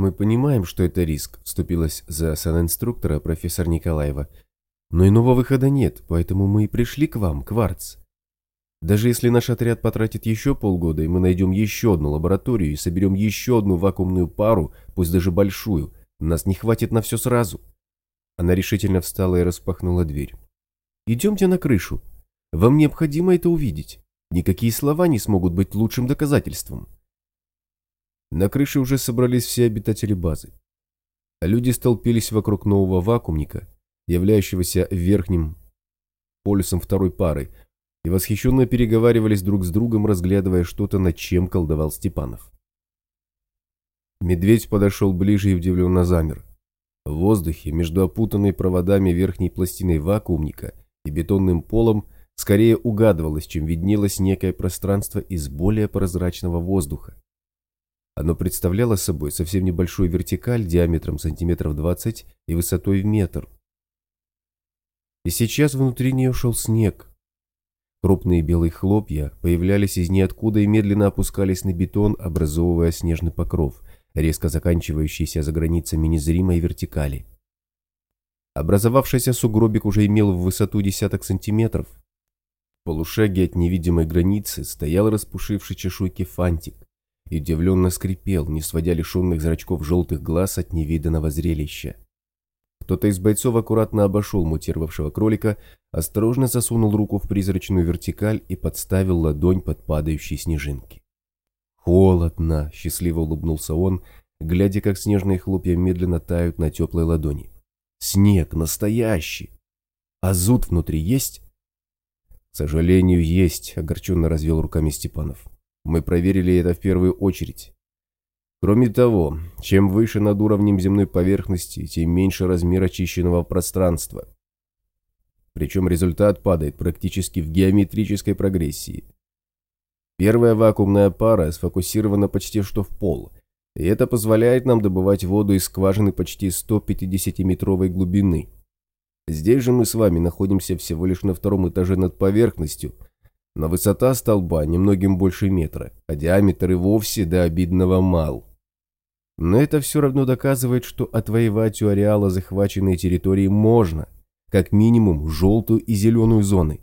«Мы понимаем, что это риск», – вступилась за сан-инструктора профессор Николаева. «Но иного выхода нет, поэтому мы и пришли к вам, Кварц. Даже если наш отряд потратит еще полгода, и мы найдем еще одну лабораторию и соберем еще одну вакуумную пару, пусть даже большую, нас не хватит на все сразу». Она решительно встала и распахнула дверь. «Идемте на крышу. Вам необходимо это увидеть. Никакие слова не смогут быть лучшим доказательством». На крыше уже собрались все обитатели базы. Люди столпились вокруг нового вакуумника, являющегося верхним полюсом второй пары, и восхищенно переговаривались друг с другом, разглядывая что-то, над чем колдовал Степанов. Медведь подошел ближе и удивленно замер. В воздухе, между опутанной проводами верхней пластиной вакуумника и бетонным полом, скорее угадывалось, чем виднелось некое пространство из более прозрачного воздуха. Оно представляло собой совсем небольшую вертикаль диаметром сантиметров 20 и высотой в метр. И сейчас внутри нее шел снег. Крупные белые хлопья появлялись из ниоткуда и медленно опускались на бетон, образовывая снежный покров, резко заканчивающийся за границами незримой вертикали. Образовавшийся сугробик уже имел в высоту десяток сантиметров. В полушаге от невидимой границы стоял распушивший чешуйки фантик и удивленно скрипел, не сводя лишенных зрачков желтых глаз от невиданного зрелища. Кто-то из бойцов аккуратно обошел мутировавшего кролика, осторожно засунул руку в призрачную вертикаль и подставил ладонь под падающие снежинки. «Холодно!» – счастливо улыбнулся он, глядя, как снежные хлопья медленно тают на теплой ладони. «Снег настоящий! А зуд внутри есть?» «К сожалению, есть», – огорченно развел руками Степанов. Мы проверили это в первую очередь. Кроме того, чем выше над уровнем земной поверхности, тем меньше размер очищенного пространства. Причем результат падает практически в геометрической прогрессии. Первая вакуумная пара сфокусирована почти что в пол, и это позволяет нам добывать воду из скважины почти 150-метровой глубины. Здесь же мы с вами находимся всего лишь на втором этаже над поверхностью – но высота столба немногим больше метра, а диаметр и вовсе до обидного мал. Но это все равно доказывает, что отвоевать у ареала захваченные территории можно, как минимум желтую и зеленую зоны.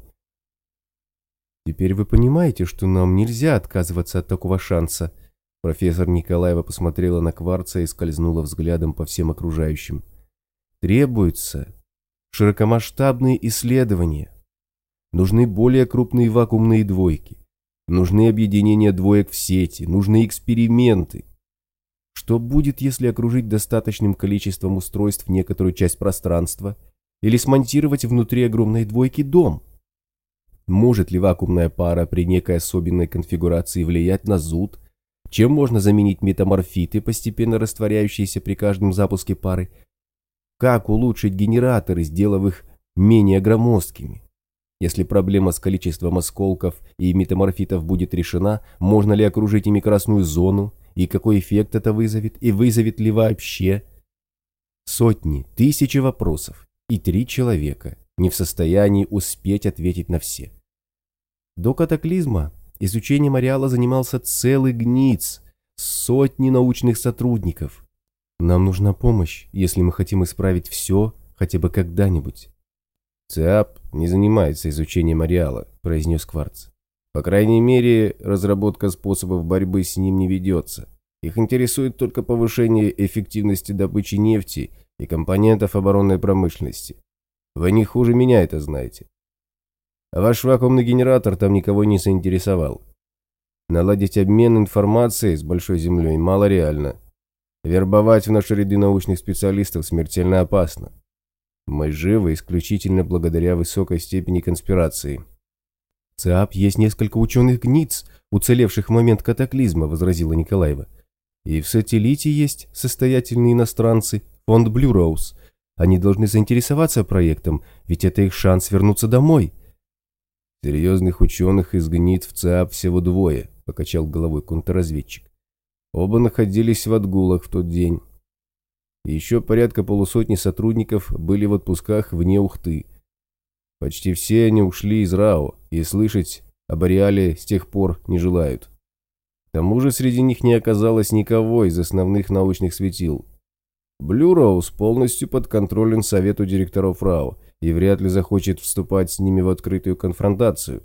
Теперь вы понимаете, что нам нельзя отказываться от такого шанса. Профессор Николаева посмотрела на Кварца и скользнула взглядом по всем окружающим. Требуются широкомасштабные исследования, Нужны более крупные вакуумные двойки. Нужны объединения двоек в сети, нужны эксперименты. Что будет, если окружить достаточным количеством устройств некоторую часть пространства или смонтировать внутри огромной двойки дом? Может ли вакуумная пара при некой особенной конфигурации влиять на зуд? Чем можно заменить метаморфиты, постепенно растворяющиеся при каждом запуске пары? Как улучшить генераторы, сделав их менее громоздкими? Если проблема с количеством осколков и метаморфитов будет решена, можно ли окружить ими красную зону, и какой эффект это вызовет, и вызовет ли вообще? Сотни, тысячи вопросов, и три человека не в состоянии успеть ответить на все. До катаклизма изучением ареала занимался целый ГНИЦ, сотни научных сотрудников. Нам нужна помощь, если мы хотим исправить все хотя бы когда-нибудь. «ЦИАП не занимается изучением ареала», – произнес Кварц. «По крайней мере, разработка способов борьбы с ним не ведется. Их интересует только повышение эффективности добычи нефти и компонентов оборонной промышленности. Вы не хуже меня это знаете. А ваш вакуумный генератор там никого не заинтересовал. Наладить обмен информацией с Большой Землей мало реально. Вербовать в наши ряды научных специалистов смертельно опасно. Мы живы исключительно благодаря высокой степени конспирации. ЦАП есть несколько ученых-гниц, уцелевших в момент катаклизма, возразила Николаева. И в сателлите есть состоятельные иностранцы, фонд Blue Rose. Они должны заинтересоваться проектом, ведь это их шанс вернуться домой. Серьезных ученых из гнит в ЦАП всего двое, покачал головой контрразведчик. Оба находились в отгулах в тот день еще порядка полусотни сотрудников были в отпусках вне Ухты. Почти все они ушли из РАО и слышать об Ареале с тех пор не желают. тому же среди них не оказалось никого из основных научных светил. Блюроуз полностью подконтролен совету директоров РАО и вряд ли захочет вступать с ними в открытую конфронтацию.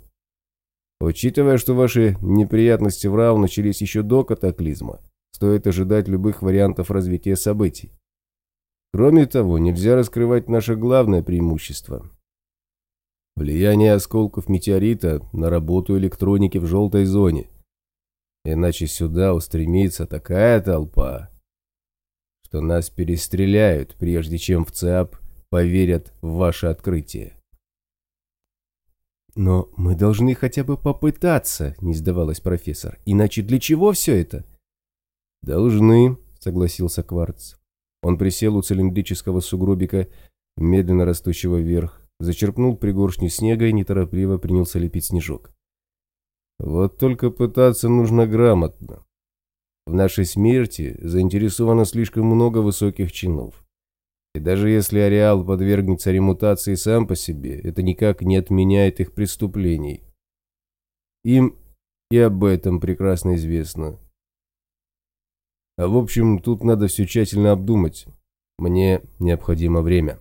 Учитывая, что ваши неприятности в РАО начались еще до катаклизма, стоит ожидать любых вариантов развития событий. Кроме того, нельзя раскрывать наше главное преимущество – влияние осколков метеорита на работу электроники в желтой зоне. Иначе сюда устремится такая толпа, что нас перестреляют, прежде чем в ЦИАП поверят в ваше открытие. «Но мы должны хотя бы попытаться», — не сдавалась профессор. «Иначе для чего все это?» «Должны», — согласился Кварц. Он присел у цилиндрического сугробика, медленно растущего вверх, зачерпнул пригоршню снега и неторопливо принялся лепить снежок. «Вот только пытаться нужно грамотно. В нашей смерти заинтересовано слишком много высоких чинов. И даже если ареал подвергнется ремутации сам по себе, это никак не отменяет их преступлений. Им и об этом прекрасно известно. В общем, тут надо все тщательно обдумать. Мне необходимо время.